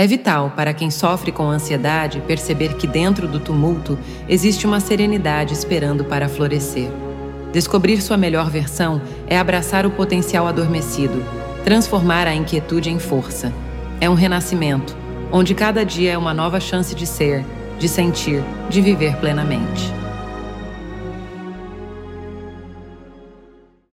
É vital para quem sofre com ansiedade perceber que dentro do tumulto existe uma serenidade esperando para florescer. Descobrir sua melhor versão é abraçar o potencial adormecido, transformar a inquietude em força. É um renascimento, onde cada dia é uma nova chance de ser, de sentir, de viver plenamente.